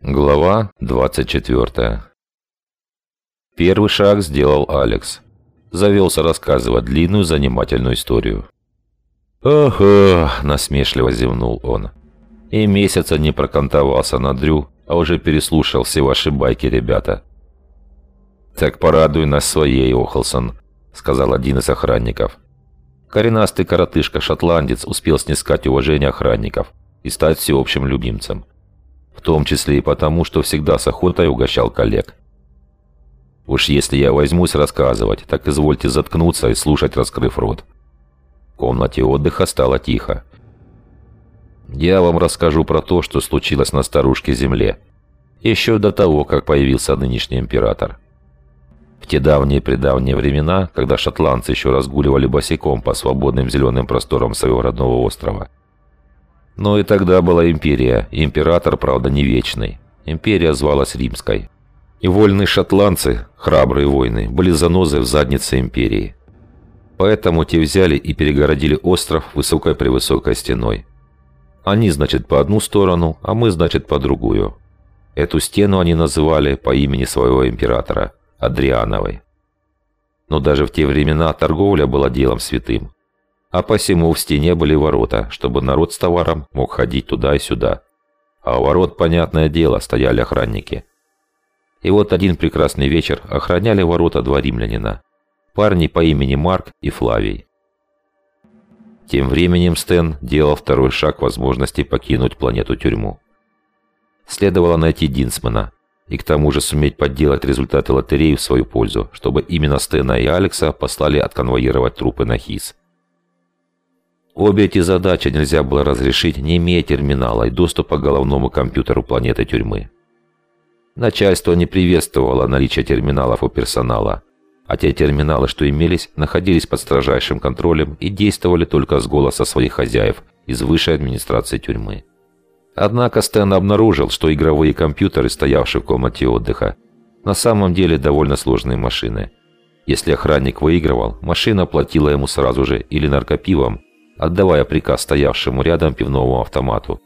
Глава 24 Первый шаг сделал Алекс. Завелся рассказывать длинную занимательную историю. «Ага», – насмешливо зевнул он. «И месяца не прокантовался на Дрю, а уже переслушал все ваши байки, ребята». «Так порадуй нас своей, Охолсон», – сказал один из охранников. Коренастый коротышка-шотландец успел снискать уважение охранников и стать всеобщим любимцем. В том числе и потому, что всегда с охотой угощал коллег. Уж если я возьмусь рассказывать, так извольте заткнуться и слушать, раскрыв рот. В комнате отдыха стало тихо. Я вам расскажу про то, что случилось на старушке Земле. Еще до того, как появился нынешний император. В те давние-предавние времена, когда шотландцы еще разгуливали босиком по свободным зеленым просторам своего родного острова. Но и тогда была империя, император, правда, не вечный. Империя звалась Римской. И вольные шотландцы, храбрые воины, были занозы в заднице империи. Поэтому те взяли и перегородили остров высокой-превысокой стеной. Они, значит, по одну сторону, а мы, значит, по другую. Эту стену они называли по имени своего императора – Адриановой. Но даже в те времена торговля была делом святым. А посему в стене были ворота, чтобы народ с товаром мог ходить туда и сюда. А у ворот, понятное дело, стояли охранники. И вот один прекрасный вечер охраняли ворота два римлянина. Парни по имени Марк и Флавий. Тем временем Стэн делал второй шаг возможности покинуть планету-тюрьму. Следовало найти Динсмана, и к тому же суметь подделать результаты лотереи в свою пользу, чтобы именно Стена и Алекса послали отконвоировать трупы на ХИС. Обе эти задачи нельзя было разрешить, не имея терминала и доступа к головному компьютеру планеты тюрьмы. Начальство не приветствовало наличие терминалов у персонала, а те терминалы, что имелись, находились под строжайшим контролем и действовали только с голоса своих хозяев из высшей администрации тюрьмы. Однако Стэн обнаружил, что игровые компьютеры, стоявшие в комнате отдыха, на самом деле довольно сложные машины. Если охранник выигрывал, машина платила ему сразу же или наркопивом, отдавая приказ стоявшему рядом пивному автомату,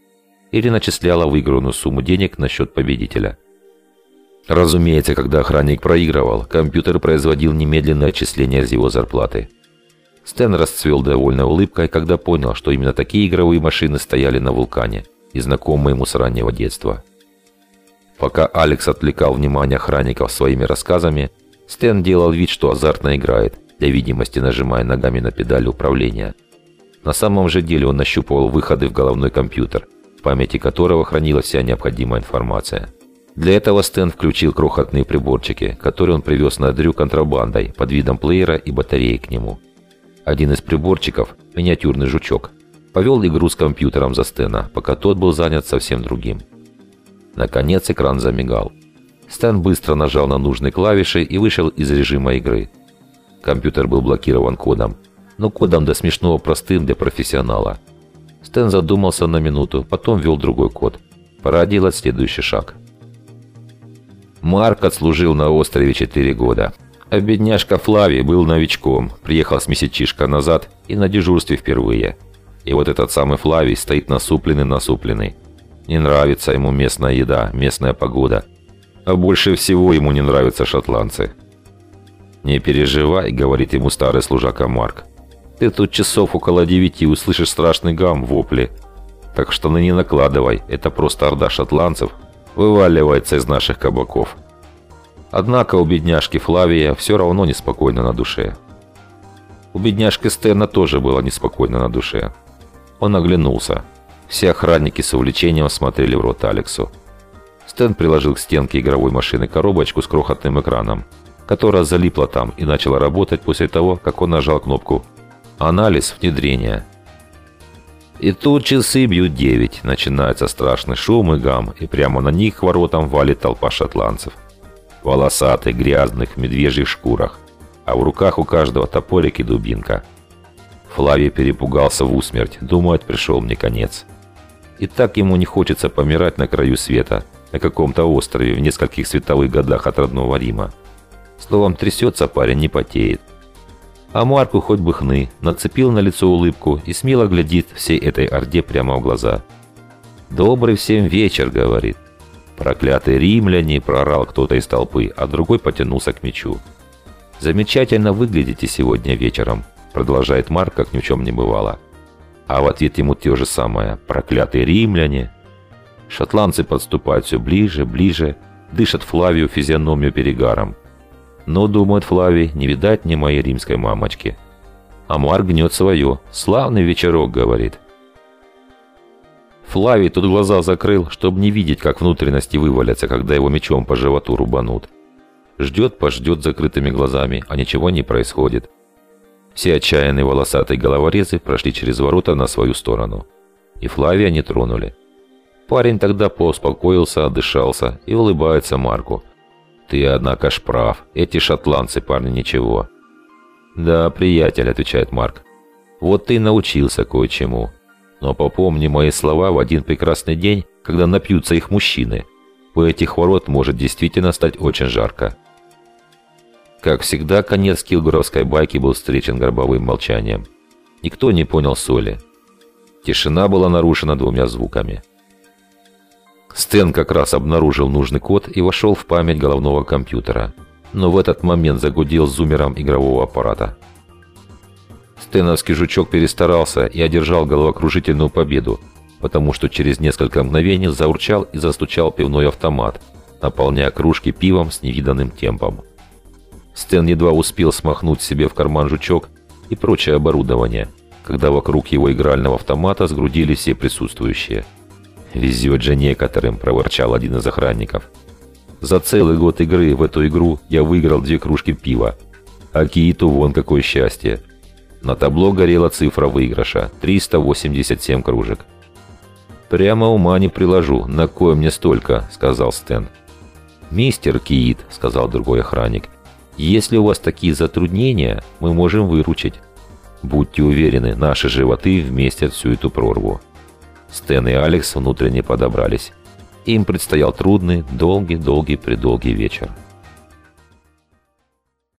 или начисляла выигранную сумму денег на счет победителя. Разумеется, когда охранник проигрывал, компьютер производил немедленное отчисление из его зарплаты. Стэн расцвел довольной улыбкой, когда понял, что именно такие игровые машины стояли на вулкане – и знакомы ему с раннего детства. Пока Алекс отвлекал внимание охранников своими рассказами, Стэн делал вид, что азартно играет, для видимости нажимая ногами на педали управления. На самом же деле он нащупывал выходы в головной компьютер, в памяти которого хранилась вся необходимая информация. Для этого Стэн включил крохотные приборчики, которые он привез на Дрю контрабандой под видом плеера и батареи к нему. Один из приборчиков – миниатюрный жучок, повел игру с компьютером за Стэна, пока тот был занят совсем другим. Наконец экран замигал. Стэн быстро нажал на нужные клавиши и вышел из режима игры. Компьютер был блокирован кодом, но кодом до смешного простым для профессионала. Стэн задумался на минуту, потом ввел другой код. Пора делать следующий шаг. Марк отслужил на острове 4 года. А бедняжка Флави был новичком, приехал с месячишка назад и на дежурстве впервые – и вот этот самый Флавий стоит насупленный-насупленный. Не нравится ему местная еда, местная погода. А больше всего ему не нравятся шотландцы. «Не переживай», — говорит ему старый служака Марк. «Ты тут часов около девяти услышишь страшный гам, вопли. Так что на не накладывай, это просто орда шотландцев вываливается из наших кабаков». Однако у бедняжки Флавия все равно неспокойно на душе. У бедняжки Стена тоже было неспокойно на душе. Он оглянулся. Все охранники с увлечением смотрели в рот Алексу. Стэн приложил к стенке игровой машины коробочку с крохотным экраном, которая залипла там и начала работать после того, как он нажал кнопку «Анализ внедрения». И тут часы бьют девять, начинается страшный шум и гам, и прямо на них к воротам валит толпа шотландцев. Волосатые, грязных, в медвежьих шкурах, а в руках у каждого топорик и дубинка – Флавий перепугался в усмерть, думает, пришел мне конец. И так ему не хочется помирать на краю света, на каком-то острове в нескольких световых годах от родного Рима. Словом, трясется парень, не потеет. А Марку хоть бы хны, нацепил на лицо улыбку и смело глядит всей этой орде прямо в глаза. «Добрый всем вечер», — говорит. Проклятые римляне, прорал кто-то из толпы, а другой потянулся к мечу. «Замечательно выглядите сегодня вечером», продолжает Марк, как ни в чем не бывало. А в ответ ему то же самое. «Проклятые римляне!» Шотландцы подступают все ближе, ближе, дышат Флавию физиономию перегаром. Но, думает Флавий, не видать ни моей римской мамочки. А Марк гнет свое. «Славный вечерок», — говорит. Флавий тут глаза закрыл, чтобы не видеть, как внутренности вывалятся, когда его мечом по животу рубанут. Ждет, пождет закрытыми глазами, а ничего не происходит. Все отчаянные волосатые головорезы прошли через ворота на свою сторону. И Флавия не тронули. Парень тогда поуспокоился, отдышался и улыбается Марку. «Ты, однако, ж прав. Эти шотландцы, парни, ничего». «Да, приятель», — отвечает Марк. «Вот ты научился кое-чему. Но попомни мои слова в один прекрасный день, когда напьются их мужчины. У этих ворот может действительно стать очень жарко». Как всегда, конец килгоровской байки был встречен гробовым молчанием. Никто не понял соли. Тишина была нарушена двумя звуками. Стэн как раз обнаружил нужный код и вошел в память головного компьютера. Но в этот момент загудел зумером игрового аппарата. Стэновский жучок перестарался и одержал головокружительную победу, потому что через несколько мгновений заурчал и застучал пивной автомат, наполняя кружки пивом с невиданным темпом. Стэн едва успел смахнуть себе в карман жучок и прочее оборудование, когда вокруг его игрального автомата сгрудились все присутствующие – «Везет же некоторым», – проворчал один из охранников. «За целый год игры в эту игру я выиграл две кружки пива. А Кииту вон какое счастье!» На табло горела цифра выигрыша – 387 кружек. «Прямо ума не приложу, на кое мне столько», – сказал Стэн. «Мистер Киит», – сказал другой охранник, – «если у вас такие затруднения, мы можем выручить. Будьте уверены, наши животы вместят всю эту прорву». Стэн и Алекс внутренне подобрались. Им предстоял трудный, долгий-долгий-предолгий вечер.